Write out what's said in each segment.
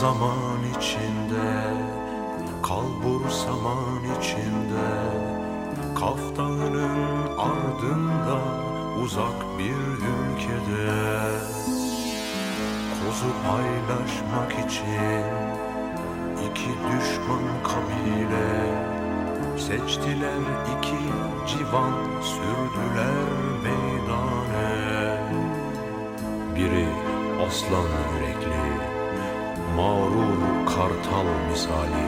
zaman içinde Kalbur zaman içinde Kaf ardında Uzak bir ülkede Kozu paylaşmak için iki düşman kabile Seçtiler iki civan sürdüler meydane. Biri aslan yürekli Mağrur kartal misali.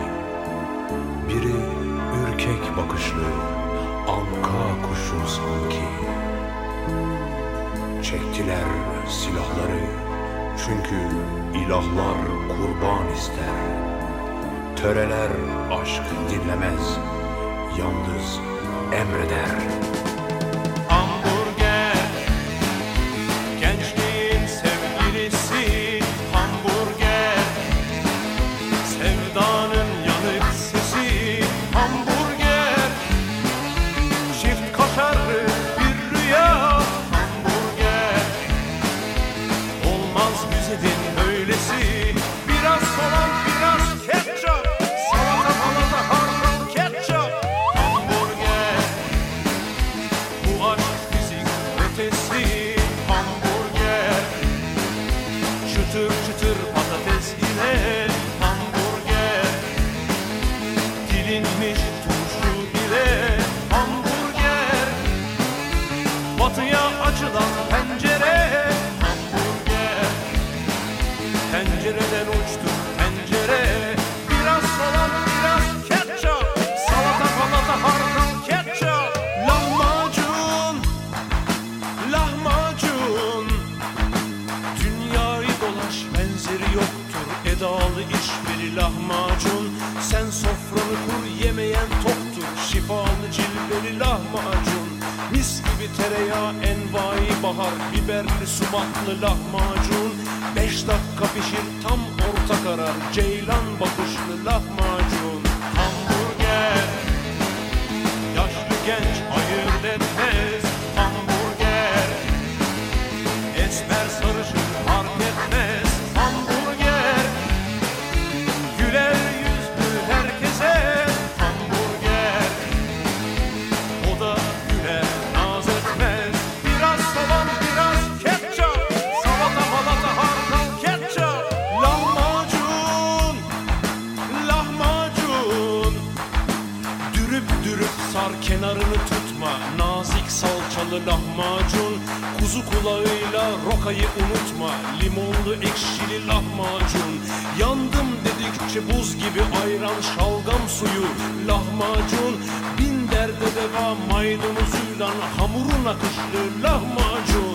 Biri ürkek bakışlı Anka kuşu sanki. Çektiler silahları Çünkü ilahlar kurban ister. Töreler aşk dinlemez Yalnız emreder açılan pencere. Hamburger Pencereden uçtu pencere. Biraz soğan biraz ketçap. Salata palata hardal ketçap. Lahmacun Lahmacun. Dünyayı dolaş benzeri yoktur. Edalı işveri lahmacun. Sen sofranı kur yemeyen toktur Şifalı cilveli lahmacun Mis gibi tereyağı envai bahar Biberli sumaklı lahmacun. Beş dakika pişir tam orta karar. Ceylan bakışlı lahmacun. Hamburger. Yaşlı genç ayırt etmez kenarını tutma. Nazik salçalı lahmacun Kuzu kulağıyla rokayı unutma. Limonlu ekşili lahmacun. Yandım dedikçe buz gibi ayran şalgam suyu. Lahmacun bin derde deva maydanozuyla Hamurun akışlı lahmacun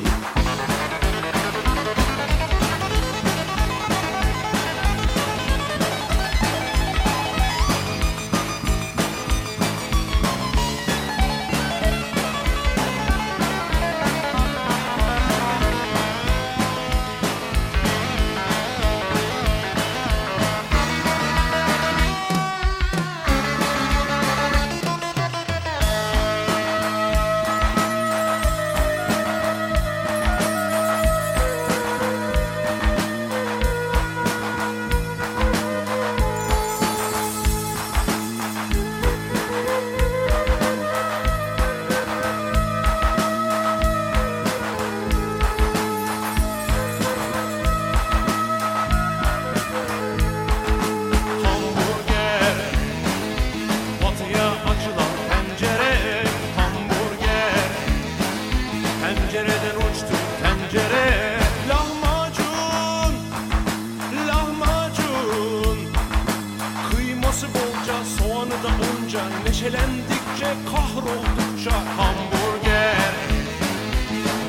Kıyması bolca soğanı da onca Neşelendikçe kahroldukça Hamburger.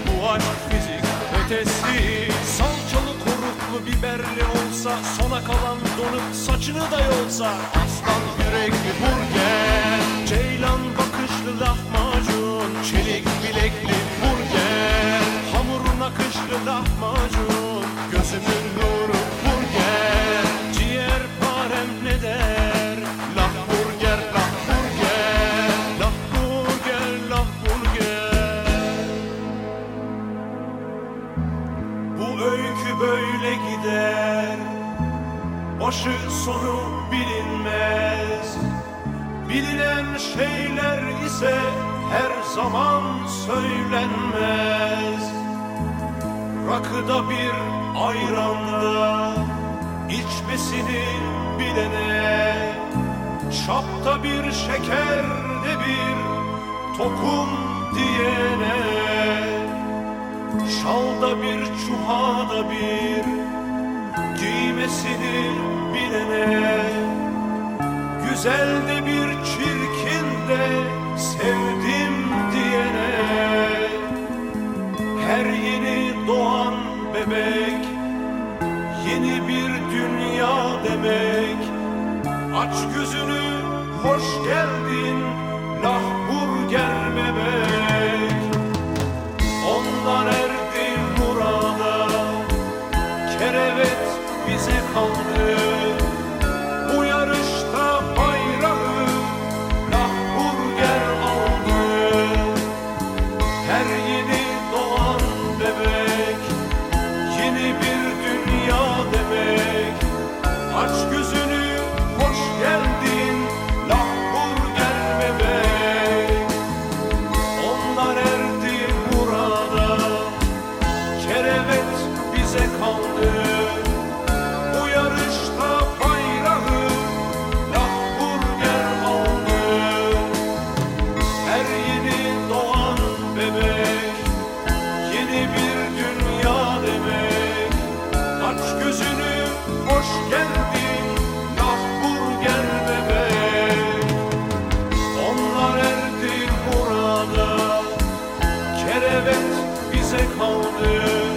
Bu aşk fizik ötesi Salçalı koruklu biberli olsa Sona kalan donup saçını da yolsa Aslan yürekli burger. Ceylan bakışlı lahmacun Çelik bilekli burger. Hamurun akışlı lahmacun Gözümün nuru burger Gider sonu bilinmez. Bilinen şeyler ise her zaman söylenmez. Rakıda bir ayranda içmesini bilene Şapta bir şekerde bir tokum diyene Şalda bir çuhada bir giymesini bilene Güzel de bir çirkin de sevdim diyene. Her yeni doğan bebek yeni bir dünya demek. Aç gözünü hoş geldin lahburger bebek Onlar erdi murada kerevet bize kaldı. c'est grandeur.